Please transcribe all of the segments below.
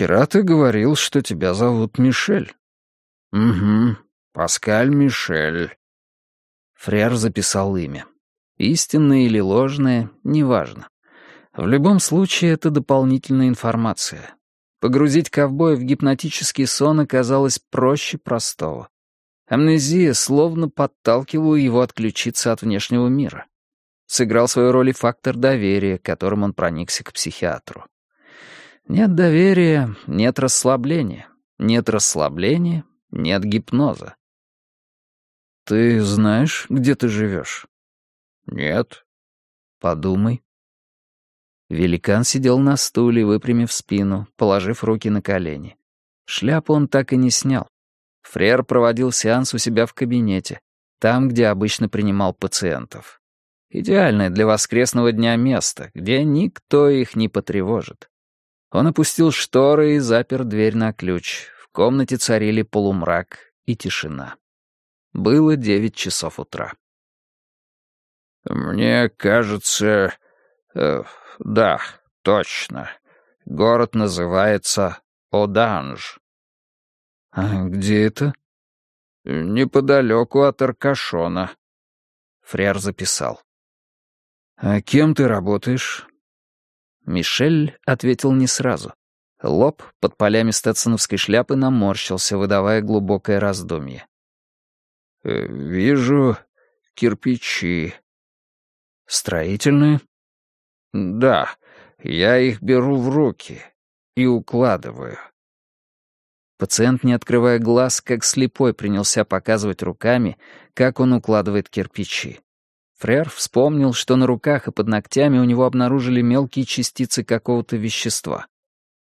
«Вчера ты говорил, что тебя зовут Мишель». «Угу, Паскаль Мишель». Фрер записал имя. Истинное или ложное, неважно. В любом случае, это дополнительная информация. Погрузить ковбоя в гипнотический сон оказалось проще простого. Амнезия словно подталкивала его отключиться от внешнего мира. Сыграл свою роль и фактор доверия, которым он проникся к психиатру. Нет доверия — нет расслабления. Нет расслабления — нет гипноза. «Ты знаешь, где ты живешь?» «Нет». «Подумай». Великан сидел на стуле, выпрямив спину, положив руки на колени. Шляпу он так и не снял. Фрер проводил сеанс у себя в кабинете, там, где обычно принимал пациентов. Идеальное для воскресного дня место, где никто их не потревожит. Он опустил шторы и запер дверь на ключ. В комнате царили полумрак и тишина. Было девять часов утра. «Мне кажется... Э, да, точно. Город называется Оданж». «А где это?» «Неподалеку от Аркашона». Фрер записал. «А кем ты работаешь?» Мишель ответил не сразу. Лоб под полями стетсоновской шляпы наморщился, выдавая глубокое раздумье. «Э, «Вижу кирпичи». «Строительные?» «Да, я их беру в руки и укладываю». Пациент, не открывая глаз, как слепой, принялся показывать руками, как он укладывает кирпичи. Фрер вспомнил, что на руках и под ногтями у него обнаружили мелкие частицы какого-то вещества.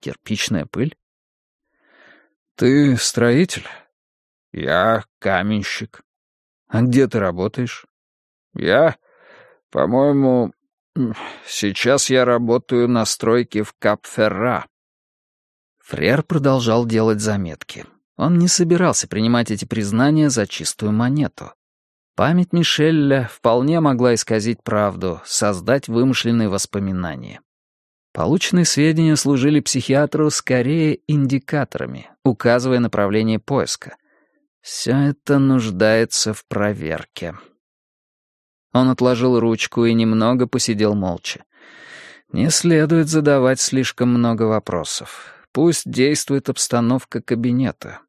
Кирпичная пыль? «Ты строитель?» «Я каменщик». «А где ты работаешь?» «Я, по-моему, сейчас я работаю на стройке в Кап-Ферра». Фрер продолжал делать заметки. Он не собирался принимать эти признания за чистую монету. Память Мишеля вполне могла исказить правду, создать вымышленные воспоминания. Полученные сведения служили психиатру скорее индикаторами, указывая направление поиска. Все это нуждается в проверке. Он отложил ручку и немного посидел молча. Не следует задавать слишком много вопросов. Пусть действует обстановка кабинета.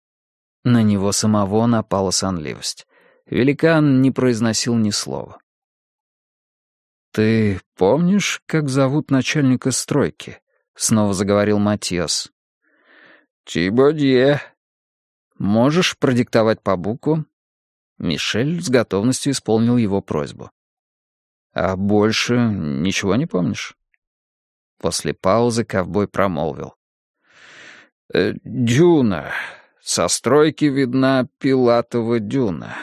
На него самого напала сонливость. Великан не произносил ни слова. «Ты помнишь, как зовут начальника стройки?» — снова заговорил Матиас. «Тибодье». «Можешь продиктовать по буквам?» Мишель с готовностью исполнил его просьбу. «А больше ничего не помнишь?» После паузы ковбой промолвил. Э, «Дюна. Со стройки видна Пилатова дюна».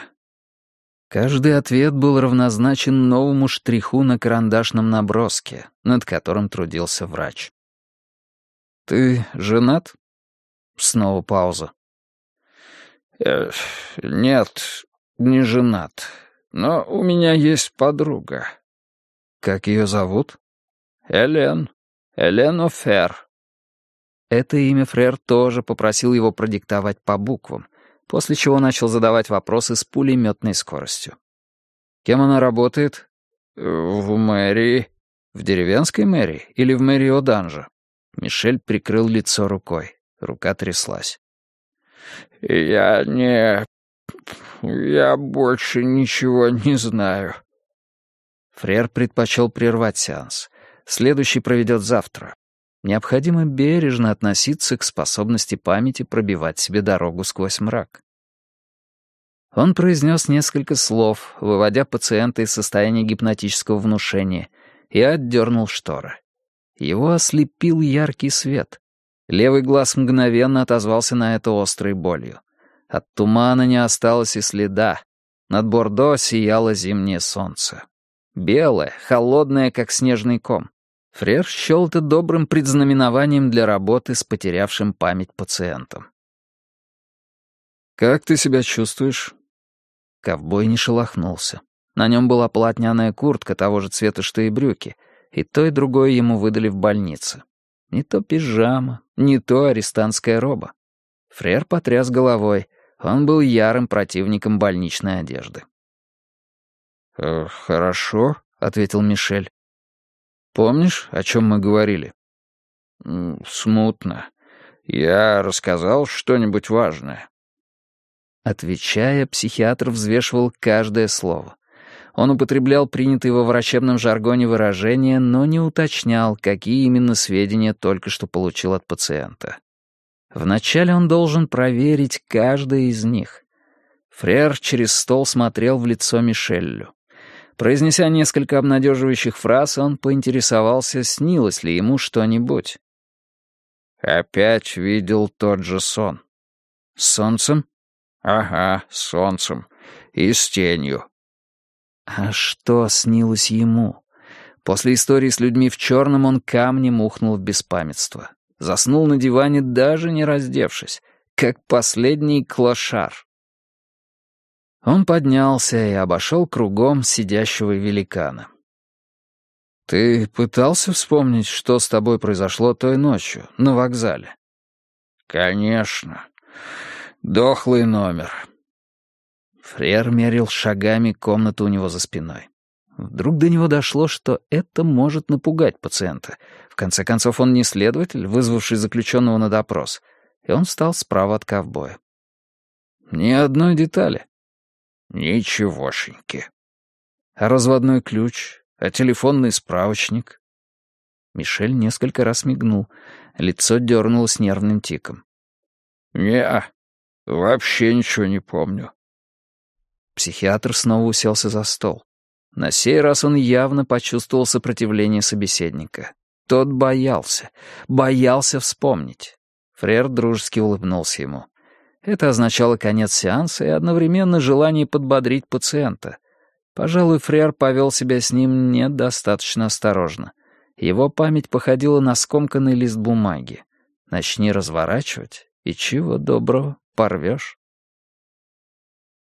Каждый ответ был равнозначен новому штриху на карандашном наброске, над которым трудился врач. «Ты женат?» Снова пауза. Э, «Нет, не женат. Но у меня есть подруга». «Как ее зовут?» «Элен. Элен Офер». Это имя Фрер тоже попросил его продиктовать по буквам, после чего начал задавать вопросы с пулеметной скоростью. «Кем она работает?» «В мэрии». «В деревенской мэрии или в мэрии Оданжа?» Мишель прикрыл лицо рукой. Рука тряслась. «Я не... Я больше ничего не знаю». Фрер предпочел прервать сеанс. Следующий проведет завтра. Необходимо бережно относиться к способности памяти пробивать себе дорогу сквозь мрак. Он произнес несколько слов, выводя пациента из состояния гипнотического внушения, и отдернул шторы. Его ослепил яркий свет. Левый глаз мгновенно отозвался на это острой болью. От тумана не осталось и следа. Над Бордо сияло зимнее солнце. Белое, холодное, как снежный ком. Фрер счел это добрым предзнаменованием для работы с потерявшим память пациентом. «Как ты себя чувствуешь?» Ковбой не шелохнулся. На нем была полотняная куртка того же цвета, что и брюки, и то и другое ему выдали в больнице. Не то пижама, не то арестантская роба. Фрер потряс головой. Он был ярым противником больничной одежды. «Э, «Хорошо», — ответил Мишель. «Помнишь, о чем мы говорили?» «Смутно. Я рассказал что-нибудь важное». Отвечая, психиатр взвешивал каждое слово. Он употреблял принятые во врачебном жаргоне выражения, но не уточнял, какие именно сведения только что получил от пациента. Вначале он должен проверить каждое из них. Фрер через стол смотрел в лицо Мишеллю. Произнеся несколько обнадеживающих фраз, он поинтересовался, снилось ли ему что-нибудь. «Опять видел тот же сон». «С солнцем?» «Ага, с солнцем. И с тенью». А что снилось ему? После истории с людьми в черном он камнем ухнул в беспамятство. Заснул на диване, даже не раздевшись, как последний клошар. Он поднялся и обошел кругом сидящего великана. «Ты пытался вспомнить, что с тобой произошло той ночью, на вокзале?» «Конечно. Дохлый номер». Фрер мерил шагами комнату у него за спиной. Вдруг до него дошло, что это может напугать пациента. В конце концов, он не следователь, вызвавший заключенного на допрос. И он встал справа от ковбоя. «Ни одной детали». «Ничегошеньки». «А разводной ключ? А телефонный справочник?» Мишель несколько раз мигнул. Лицо дернулось нервным тиком. «Не, вообще ничего не помню». Психиатр снова уселся за стол. На сей раз он явно почувствовал сопротивление собеседника. Тот боялся, боялся вспомнить. Фрер дружески улыбнулся ему. Это означало конец сеанса и одновременно желание подбодрить пациента. Пожалуй, Фрер повел себя с ним недостаточно осторожно. Его память походила на скомканный лист бумаги. Начни разворачивать, и чего доброго порвешь.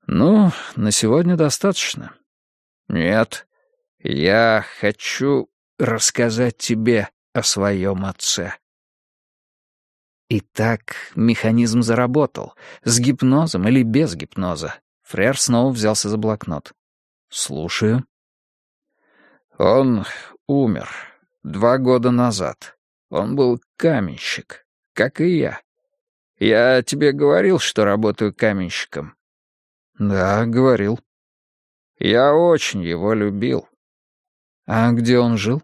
«Ну, на сегодня достаточно», «Нет, я хочу рассказать тебе о своем отце». Итак, механизм заработал. С гипнозом или без гипноза. Фрер снова взялся за блокнот. «Слушаю». «Он умер два года назад. Он был каменщик, как и я. Я тебе говорил, что работаю каменщиком?» «Да, говорил». Я очень его любил. А где он жил?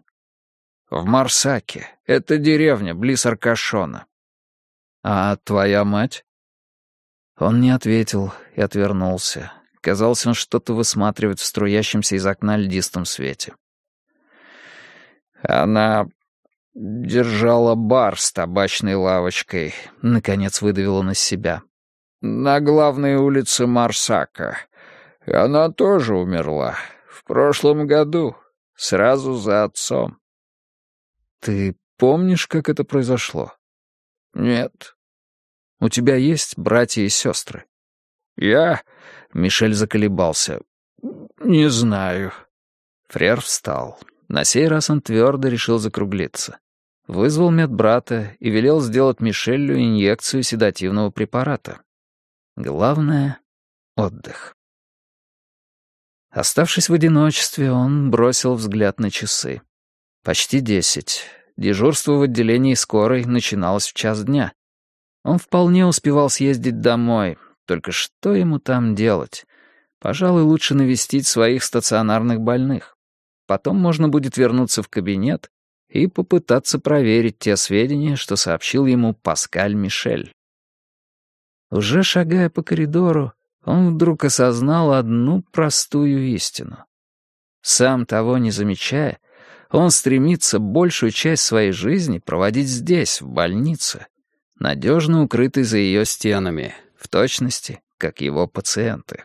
В Марсаке. Это деревня, близ Аркашона. А твоя мать? Он не ответил и отвернулся. Казалось, он что-то высматривает в струящемся из окна льдистом свете. Она держала бар с табачной лавочкой, наконец выдавила на себя. На главной улице Марсака. Она тоже умерла. В прошлом году. Сразу за отцом. Ты помнишь, как это произошло? Нет. У тебя есть братья и сестры? Я... Мишель заколебался. Не знаю. Фрер встал. На сей раз он твердо решил закруглиться. Вызвал медбрата и велел сделать Мишелю инъекцию седативного препарата. Главное — отдых. Оставшись в одиночестве, он бросил взгляд на часы. Почти десять. Дежурство в отделении скорой начиналось в час дня. Он вполне успевал съездить домой, только что ему там делать? Пожалуй, лучше навестить своих стационарных больных. Потом можно будет вернуться в кабинет и попытаться проверить те сведения, что сообщил ему Паскаль Мишель. Уже шагая по коридору, он вдруг осознал одну простую истину. Сам того не замечая, он стремится большую часть своей жизни проводить здесь, в больнице, надежно укрытый за ее стенами, в точности, как его пациенты.